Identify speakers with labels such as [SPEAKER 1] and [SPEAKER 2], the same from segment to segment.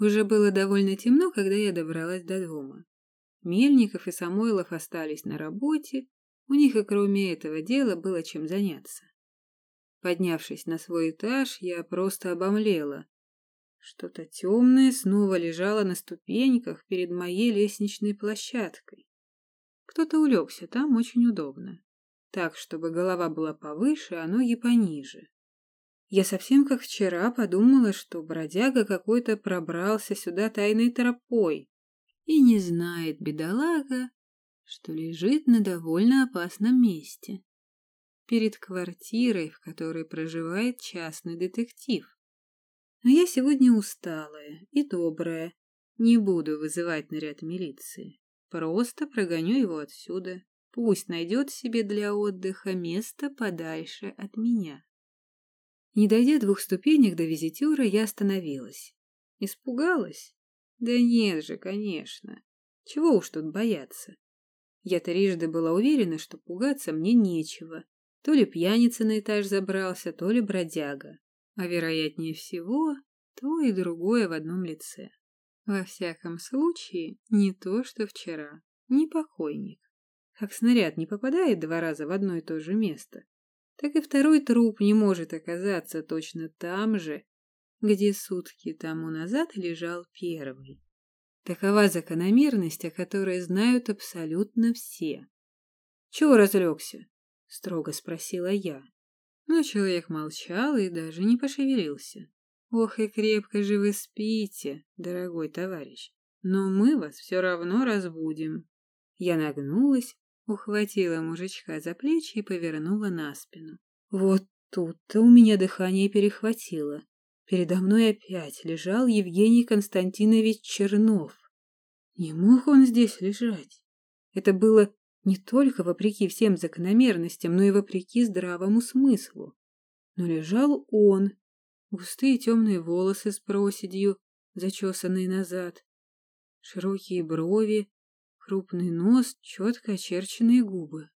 [SPEAKER 1] Уже было довольно темно, когда я добралась до дома. Мельников и Самойлов остались на работе, у них и кроме этого дела было чем заняться. Поднявшись на свой этаж, я просто обомлела. Что-то темное снова лежало на ступеньках перед моей лестничной площадкой. Кто-то улегся там очень удобно, так, чтобы голова была повыше, а ноги пониже. Я совсем как вчера подумала, что бродяга какой-то пробрался сюда тайной тропой и не знает, бедолага, что лежит на довольно опасном месте. Перед квартирой, в которой проживает частный детектив. Но я сегодня усталая и добрая. Не буду вызывать наряд милиции. Просто прогоню его отсюда. Пусть найдет себе для отдыха место подальше от меня. Не дойдя двух ступенек до визитера, я остановилась. Испугалась? Да нет же, конечно. Чего уж тут бояться. Я трижды была уверена, что пугаться мне нечего. То ли пьяница на этаж забрался, то ли бродяга. А вероятнее всего, то и другое в одном лице. Во всяком случае, не то, что вчера. Не покойник. Как снаряд не попадает два раза в одно и то же место, так и второй труп не может оказаться точно там же, где сутки тому назад лежал первый. Такова закономерность, о которой знают абсолютно все. «Чего разлегся?» — строго спросила я. Но человек молчал и даже не пошевелился. «Ох и крепко же вы спите, дорогой товарищ, но мы вас все равно разбудим». Я нагнулась, ухватила мужичка за плечи и повернула на спину. Вот тут-то у меня дыхание перехватило. Передо мной опять лежал Евгений Константинович Чернов. Не мог он здесь лежать. Это было не только вопреки всем закономерностям, но и вопреки здравому смыслу. Но лежал он, густые темные волосы с проседью, зачесанные назад, широкие брови, крупный нос, четко очерченные губы.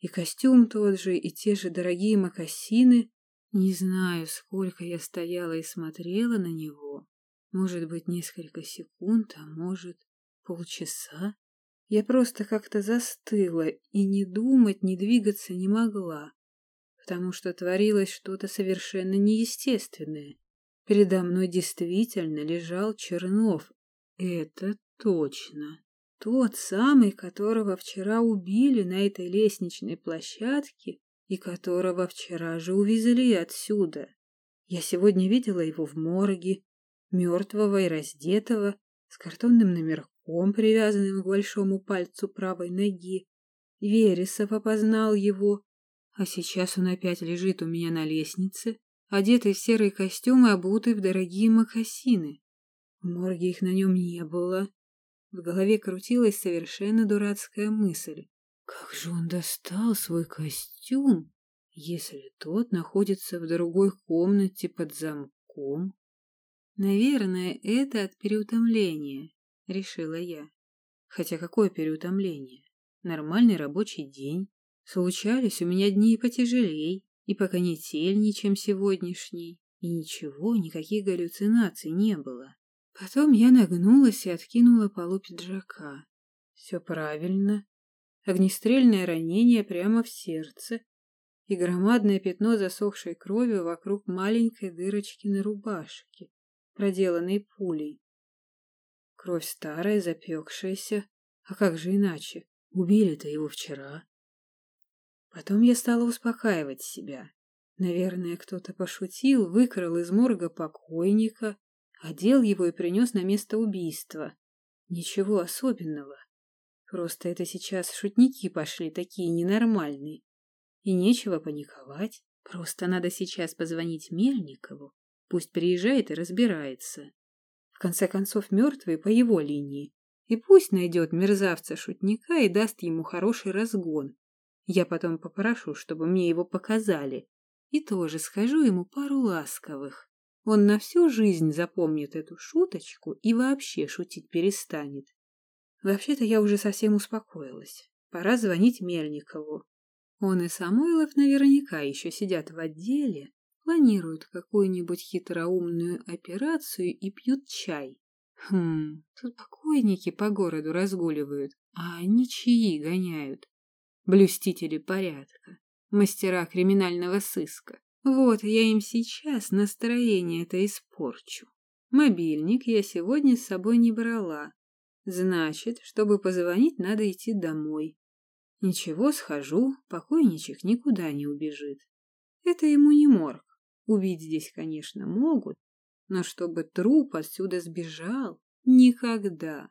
[SPEAKER 1] И костюм тот же, и те же дорогие мокасины. Не знаю, сколько я стояла и смотрела на него. Может быть, несколько секунд, а может, полчаса. Я просто как-то застыла и не думать, не двигаться не могла, потому что творилось что-то совершенно неестественное. Передо мной действительно лежал Чернов. Это точно. Тот самый, которого вчера убили на этой лестничной площадке и которого вчера же увезли отсюда. Я сегодня видела его в морге, мертвого и раздетого, с картонным номерком, привязанным к большому пальцу правой ноги. Вересов опознал его, а сейчас он опять лежит у меня на лестнице, одетый в серый костюм и обутый в дорогие мокасины. В морге их на нем не было, в голове крутилась совершенно дурацкая мысль. Как же он достал свой костюм, если тот находится в другой комнате под замком? Наверное, это от переутомления, решила я. Хотя какое переутомление? Нормальный рабочий день. Случались у меня дни и потяжелей, и поконетельней, чем сегодняшний. И ничего, никаких галлюцинаций не было. Потом я нагнулась и откинула полу пиджака. Все правильно. Огнестрельное ранение прямо в сердце и громадное пятно засохшей крови вокруг маленькой дырочки на рубашке, проделанной пулей. Кровь старая, запекшаяся. А как же иначе? Убили-то его вчера. Потом я стала успокаивать себя. Наверное, кто-то пошутил, выкрал из морга покойника, Одел его и принес на место убийства. Ничего особенного. Просто это сейчас шутники пошли такие ненормальные. И нечего паниковать. Просто надо сейчас позвонить Мельникову. Пусть приезжает и разбирается. В конце концов, мертвый по его линии. И пусть найдет мерзавца-шутника и даст ему хороший разгон. Я потом попрошу, чтобы мне его показали. И тоже скажу ему пару ласковых. Он на всю жизнь запомнит эту шуточку и вообще шутить перестанет. Вообще-то я уже совсем успокоилась. Пора звонить Мельникову. Он и Самойлов наверняка еще сидят в отделе, планируют какую-нибудь хитроумную операцию и пьют чай. Хм, тут покойники по городу разгуливают, а ничьи гоняют. Блюстители порядка, мастера криминального сыска. Вот я им сейчас настроение-то испорчу. Мобильник я сегодня с собой не брала. Значит, чтобы позвонить, надо идти домой. Ничего, схожу, покойничек никуда не убежит. Это ему не морг. Убить здесь, конечно, могут, но чтобы труп отсюда сбежал, никогда.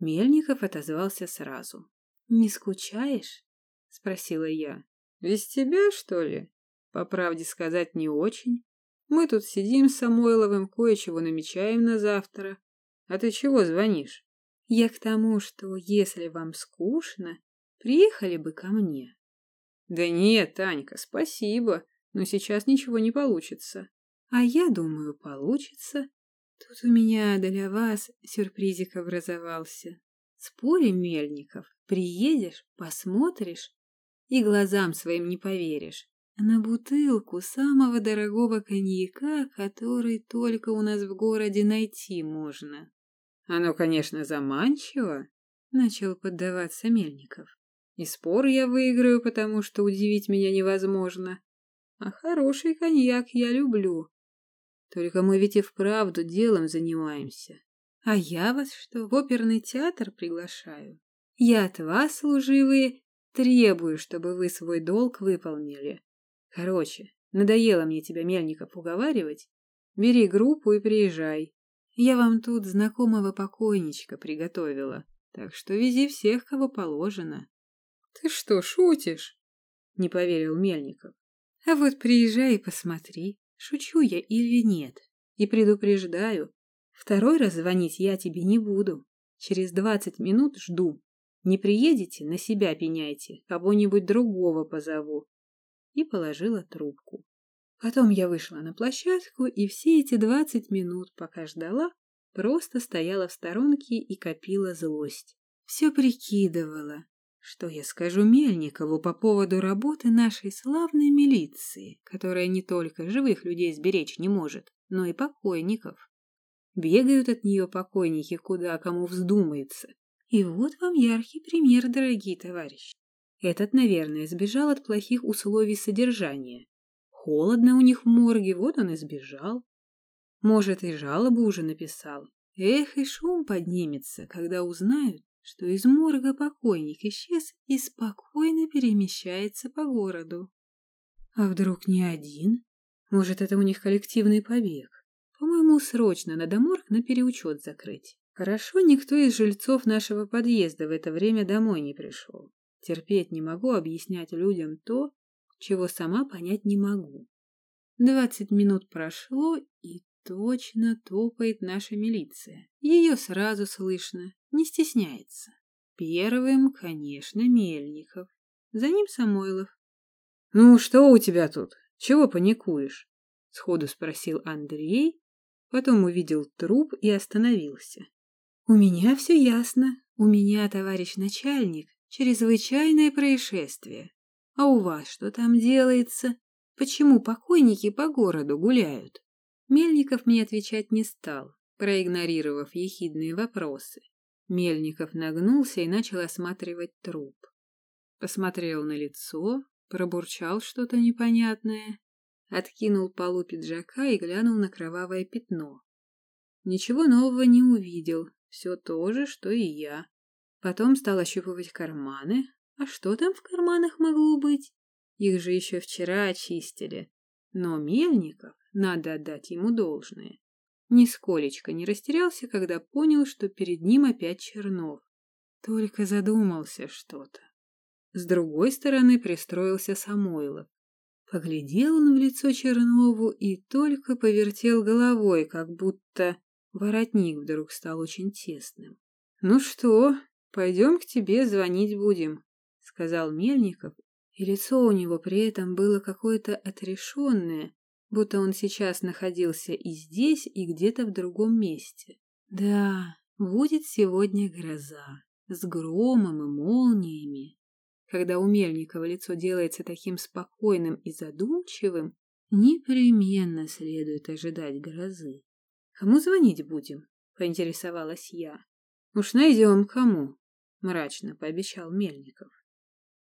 [SPEAKER 1] Мельников отозвался сразу. «Не скучаешь?» — спросила я. «Без тебя, что ли?» «По правде сказать, не очень. Мы тут сидим с Самойловым, кое-чего намечаем на завтра. А ты чего звонишь?» «Я к тому, что если вам скучно, приехали бы ко мне». «Да нет, Танька, спасибо, но сейчас ничего не получится». «А я думаю, получится. Тут у меня для вас сюрпризик образовался. Спорим, Мельников, приедешь, посмотришь и глазам своим не поверишь. На бутылку самого дорогого коньяка, который только у нас в городе найти можно. Оно, конечно, заманчиво, начал поддаваться Мельников. И спор я выиграю, потому что удивить меня невозможно. А хороший коньяк я люблю. Только мы ведь и вправду делом занимаемся. А я вас что, в оперный театр приглашаю? Я от вас, служивые, требую, чтобы вы свой долг выполнили. Короче, надоело мне тебя, Мельников, уговаривать. Бери группу и приезжай. Я вам тут знакомого покойничка приготовила, так что вези всех, кого положено. Ты что, шутишь? Не поверил Мельников. А вот приезжай и посмотри, шучу я или нет. И предупреждаю, Второй раз звонить я тебе не буду. Через двадцать минут жду. Не приедете, на себя пеняйте, кого-нибудь другого позову. И положила трубку. Потом я вышла на площадку, и все эти двадцать минут, пока ждала, просто стояла в сторонке и копила злость. Все прикидывала, что я скажу Мельникову по поводу работы нашей славной милиции, которая не только живых людей сберечь не может, но и покойников. Бегают от нее покойники, куда кому вздумается. И вот вам яркий пример, дорогие товарищи. Этот, наверное, сбежал от плохих условий содержания. Холодно у них в морге, вот он и сбежал. Может, и жалобу уже написал. Эх, и шум поднимется, когда узнают, что из морга покойник исчез и спокойно перемещается по городу. А вдруг не один? Может, это у них коллективный побег? По-моему, срочно надо морг на переучет закрыть. Хорошо, никто из жильцов нашего подъезда в это время домой не пришел. Терпеть не могу объяснять людям то, чего сама понять не могу. Двадцать минут прошло, и точно топает наша милиция. Ее сразу слышно, не стесняется. Первым, конечно, Мельников. За ним Самойлов. — Ну, что у тебя тут? Чего паникуешь? — сходу спросил Андрей, Потом увидел труп и остановился. «У меня все ясно. У меня, товарищ начальник, чрезвычайное происшествие. А у вас что там делается? Почему покойники по городу гуляют?» Мельников мне отвечать не стал, проигнорировав ехидные вопросы. Мельников нагнулся и начал осматривать труп. Посмотрел на лицо, пробурчал что-то непонятное откинул полу пиджака и глянул на кровавое пятно. Ничего нового не увидел, все то же, что и я. Потом стал ощупывать карманы. А что там в карманах могло быть? Их же еще вчера очистили. Но Мельников, надо отдать ему должное, нисколечко не растерялся, когда понял, что перед ним опять Чернов. Только задумался что-то. С другой стороны пристроился Самойлов. Поглядел он в лицо Чернову и только повертел головой, как будто воротник вдруг стал очень тесным. — Ну что, пойдем к тебе звонить будем, — сказал Мельников, и лицо у него при этом было какое-то отрешенное, будто он сейчас находился и здесь, и где-то в другом месте. Да, будет сегодня гроза, с громом и молниями. Когда у Мельникова лицо делается таким спокойным и задумчивым, непременно следует ожидать грозы. Кому звонить будем? — поинтересовалась я. «Уж найдем кому», — мрачно пообещал Мельников.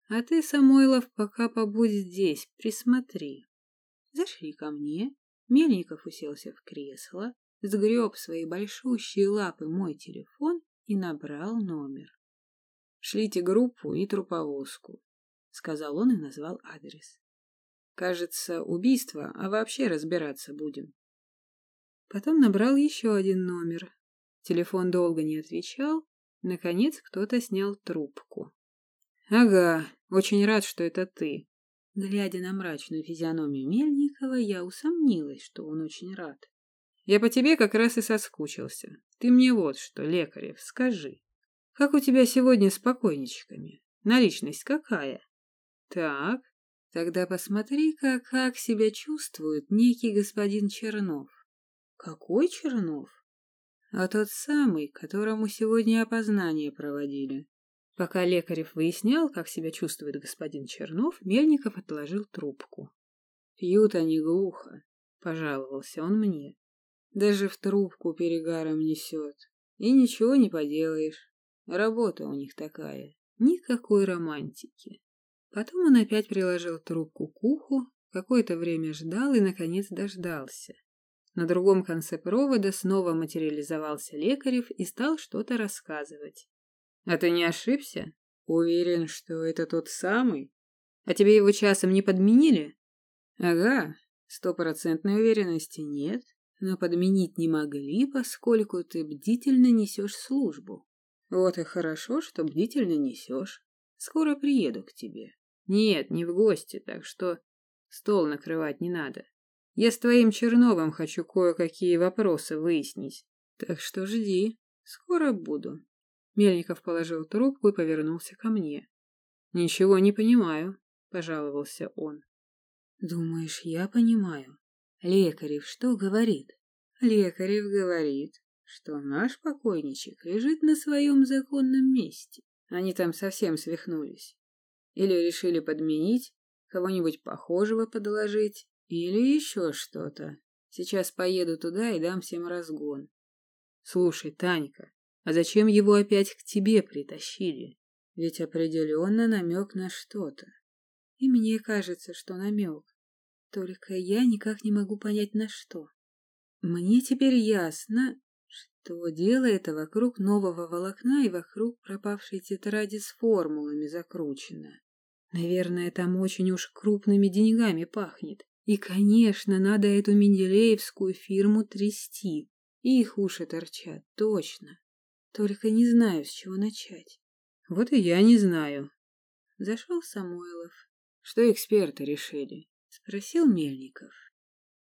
[SPEAKER 1] «А ты, Самойлов, пока побудь здесь, присмотри». Зашли ко мне, Мельников уселся в кресло, сгреб свои большущие лапы мой телефон и набрал номер. «Шлите группу и труповозку», — сказал он и назвал адрес. «Кажется, убийство, а вообще разбираться будем». Потом набрал еще один номер. Телефон долго не отвечал. Наконец кто-то снял трубку. «Ага, очень рад, что это ты». Глядя на мрачную физиономию Мельникова, я усомнилась, что он очень рад. «Я по тебе как раз и соскучился. Ты мне вот что, Лекарев, скажи. Как у тебя сегодня с покойничками? Наличность какая?» «Так, тогда посмотри-ка, как себя чувствует некий господин Чернов. Какой Чернов? А тот самый, которому сегодня опознание проводили. Пока Лекарев выяснял, как себя чувствует господин Чернов, Мельников отложил трубку. Пьют они глухо, пожаловался он мне. Даже в трубку перегаром несет. И ничего не поделаешь. Работа у них такая. Никакой романтики. Потом он опять приложил трубку к уху, какое-то время ждал и, наконец, дождался. На другом конце провода снова материализовался Лекарев и стал что-то рассказывать. «А ты не ошибся? Уверен, что это тот самый? А тебе его часом не подменили?» «Ага, стопроцентной уверенности нет, но подменить не могли, поскольку ты бдительно несешь службу. Вот и хорошо, что бдительно несешь. Скоро приеду к тебе. Нет, не в гости, так что стол накрывать не надо. Я с твоим Черновым хочу кое-какие вопросы выяснить. Так что жди. Скоро буду. Мельников положил трубку и повернулся ко мне. Ничего не понимаю, пожаловался он. Думаешь, я понимаю? Лекарев что говорит? Лекарев говорит, что наш покойничек лежит на своем законном месте. Они там совсем свихнулись. Или решили подменить, кого-нибудь похожего подложить, или еще что-то. Сейчас поеду туда и дам всем разгон. Слушай, Танька, а зачем его опять к тебе притащили? Ведь определенно намек на что-то. И мне кажется, что намек. Только я никак не могу понять на что. Мне теперь ясно, что дело это вокруг нового волокна и вокруг пропавшей тетради с формулами закручено. Наверное, там очень уж крупными деньгами пахнет. И, конечно, надо эту менделеевскую фирму трясти. Их уши торчат, точно. Только не знаю, с чего начать. Вот и я не знаю. Зашел Самойлов. Что эксперты решили? Спросил Мельников.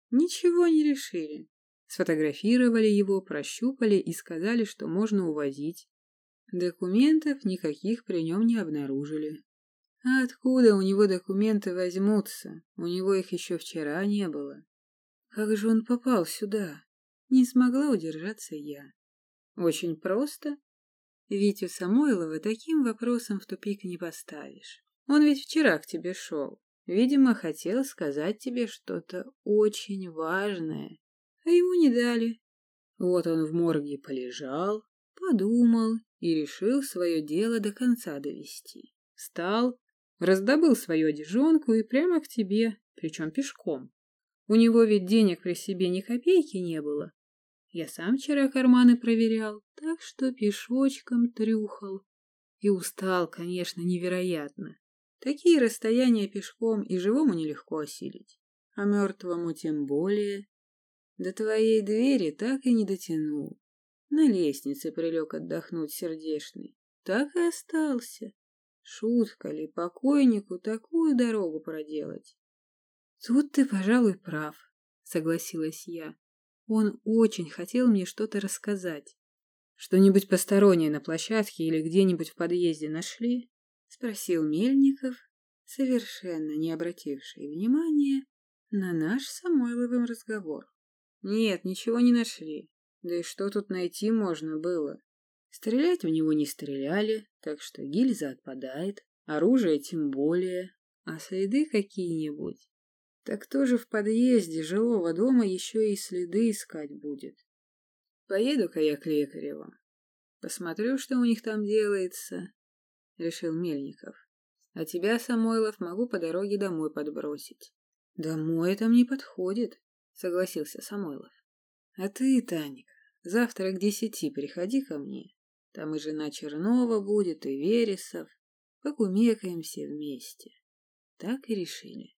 [SPEAKER 1] Ничего не решили. Сфотографировали его, прощупали и сказали, что можно увозить. Документов никаких при нем не обнаружили. А откуда у него документы возьмутся? У него их еще вчера не было. Как же он попал сюда? Не смогла удержаться я. Очень просто. Витю Самойлова таким вопросом в тупик не поставишь. Он ведь вчера к тебе шел. Видимо, хотел сказать тебе что-то очень важное, а ему не дали. Вот он в морге полежал, подумал и решил свое дело до конца довести. Встал, Раздобыл свою одежонку и прямо к тебе, причем пешком. У него ведь денег при себе ни копейки не было. Я сам вчера карманы проверял, так что пешочком трюхал. И устал, конечно, невероятно. Такие расстояния пешком и живому нелегко осилить, а мертвому тем более. До твоей двери так и не дотянул. На лестнице прилег отдохнуть сердешный. Так и остался. Шутка ли покойнику такую дорогу проделать? Тут ты, пожалуй, прав, согласилась я. Он очень хотел мне что-то рассказать. Что-нибудь постороннее на площадке или где-нибудь в подъезде нашли? Спросил Мельников, совершенно не обративший внимания на наш Самойловым разговор. Нет, ничего не нашли. Да и что тут найти можно было? Стрелять в него не стреляли, так что гильза отпадает, оружие тем более, а следы какие-нибудь. Так кто же в подъезде жилого дома еще и следы искать будет? Поеду-ка я к Лекареву. Посмотрю, что у них там делается, — решил Мельников. А тебя, Самойлов, могу по дороге домой подбросить. Домой это мне подходит, — согласился Самойлов. А ты, Таника, завтра к десяти приходи ко мне. Там и жена Чернова будет, и Вересов. Покумекаем все вместе. Так и решили.